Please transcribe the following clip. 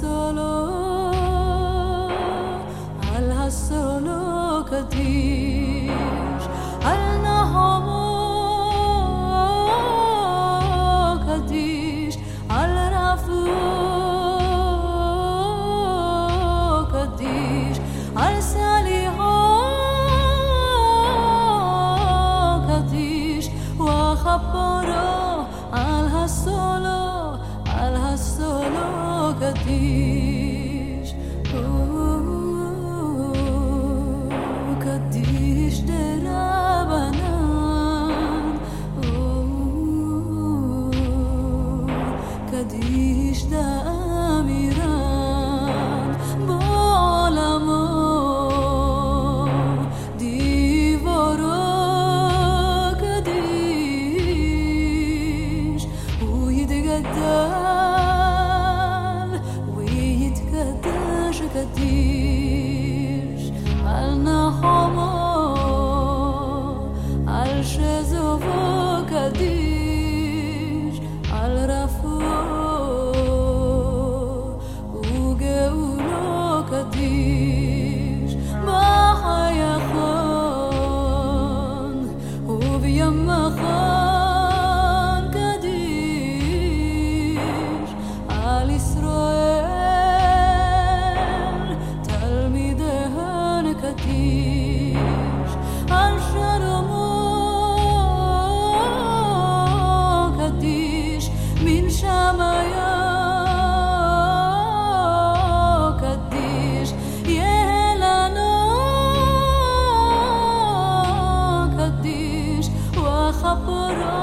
solo, alla solo cattiva. Kaddish, oh, Kaddish derabanan, oh, Kaddish da'an. قديش قديش أنا حاضر χαπορώ